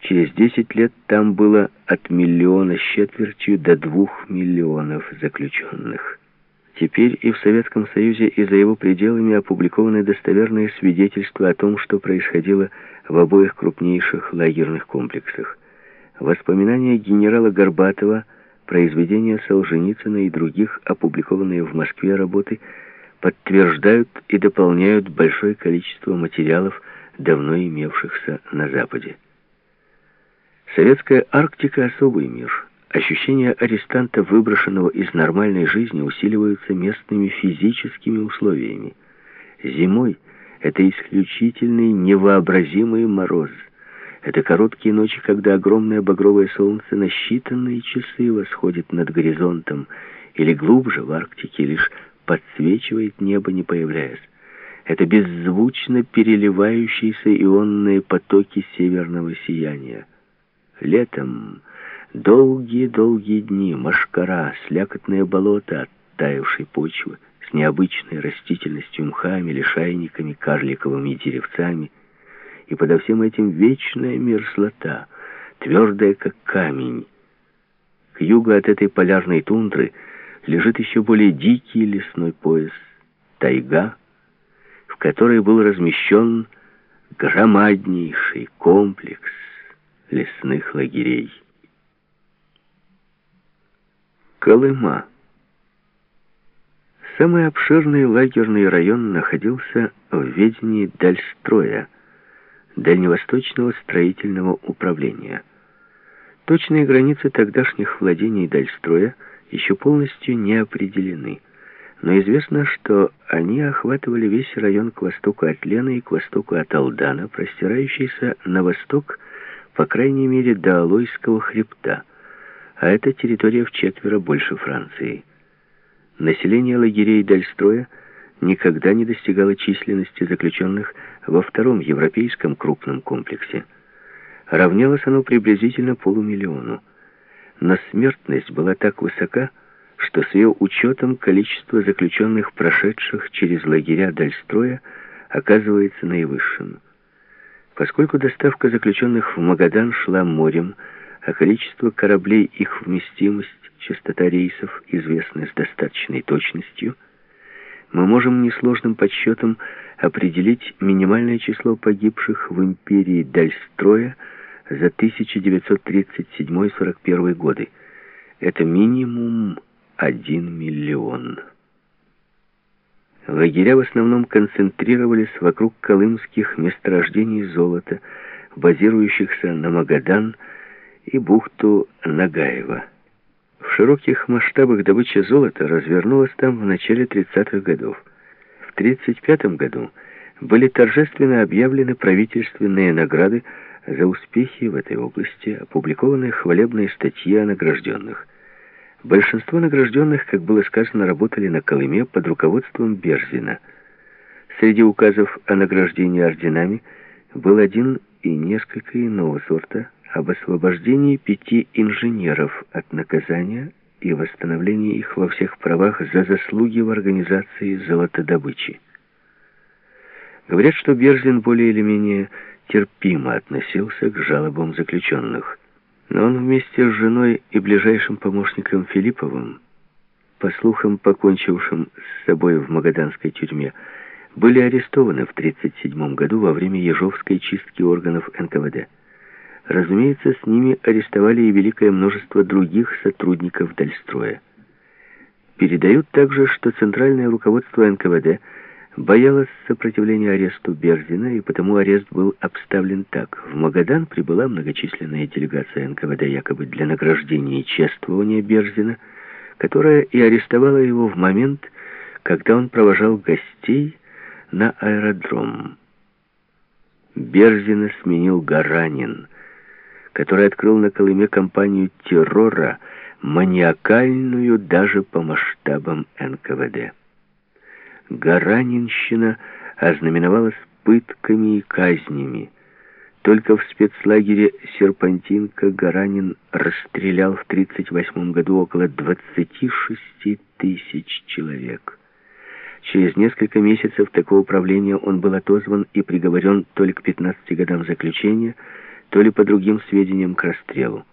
Через 10 лет там было от миллиона с четвертью до двух миллионов заключенных. Теперь и в Советском Союзе, и за его пределами опубликованы достоверные свидетельства о том, что происходило в обоих крупнейших лагерных комплексах. Воспоминания генерала Горбатова, произведения Солженицына и других, опубликованные в Москве работы, подтверждают и дополняют большое количество материалов, давно имевшихся на Западе. Советская Арктика — особый мир. Ощущения арестанта, выброшенного из нормальной жизни, усиливаются местными физическими условиями. Зимой это исключительный невообразимый мороз. Это короткие ночи, когда огромное багровое солнце на считанные часы восходит над горизонтом, или глубже в Арктике лишь подсвечивает небо, не появляясь. Это беззвучно переливающиеся ионные потоки северного сияния. Летом долгие-долгие дни, машкара, слякотное болото оттаившей почвы с необычной растительностью, мхами, лишайниками, карликовыми деревцами. И подо всем этим вечная мерзлота, твердая как камень. К югу от этой полярной тундры лежит еще более дикий лесной пояс, тайга, в которой был размещен громаднейший комплекс лесных лагерей. Колыма. Самый обширный лагерный район находился в ведении Дальстроя, Дальневосточного строительного управления. Точные границы тогдашних владений Дальстроя еще полностью не определены, но известно, что они охватывали весь район к востоку от Лены и к востоку от Алдана, простирающийся на восток по крайней мере, до Алойского хребта, а это территория в четверо больше Франции. Население лагерей Дальстроя никогда не достигало численности заключенных во втором европейском крупном комплексе. Равнялось оно приблизительно полумиллиону. Но смертность была так высока, что с ее учетом количество заключенных, прошедших через лагеря Дальстроя, оказывается наивысшим. Поскольку доставка заключенных в Магадан шла морем, а количество кораблей, их вместимость, частота рейсов известны с достаточной точностью, мы можем несложным подсчетом определить минимальное число погибших в империи Дальстроя за 1937-41 годы. Это минимум 1 миллион. Лагеря в основном концентрировались вокруг колымских месторождений золота, базирующихся на Магадан и бухту Нагаева. В широких масштабах добыча золота развернулась там в начале 30-х годов. В 1935 году были торжественно объявлены правительственные награды за успехи в этой области, опубликованы хвалебные статьи о награжденных – Большинство награжденных, как было сказано, работали на Колыме под руководством Берзина. Среди указов о награждении орденами был один и несколько иного сорта об освобождении пяти инженеров от наказания и восстановлении их во всех правах за заслуги в организации золотодобычи. Говорят, что Берзин более или менее терпимо относился к жалобам заключенных. Но он вместе с женой и ближайшим помощником Филипповым, по слухам покончившим с собой в Магаданской тюрьме, были арестованы в 1937 году во время Ежовской чистки органов НКВД. Разумеется, с ними арестовали и великое множество других сотрудников Дальстроя. Передают также, что центральное руководство НКВД – боялась сопротивления аресту Берзина, и потому арест был обставлен так. В Магадан прибыла многочисленная делегация НКВД якобы для награждения и чествования Берзина, которая и арестовала его в момент, когда он провожал гостей на аэродром. Берзина сменил Гаранин, который открыл на Колыме кампанию террора, маниакальную даже по масштабам НКВД. Гаранинщина ознаменовалась пытками и казнями. Только в спецлагере Серпантинка Гаранин расстрелял в 1938 году около 26 тысяч человек. Через несколько месяцев такого правления он был отозван и приговорен то ли к 15 годам заключения, то ли по другим сведениям к расстрелу.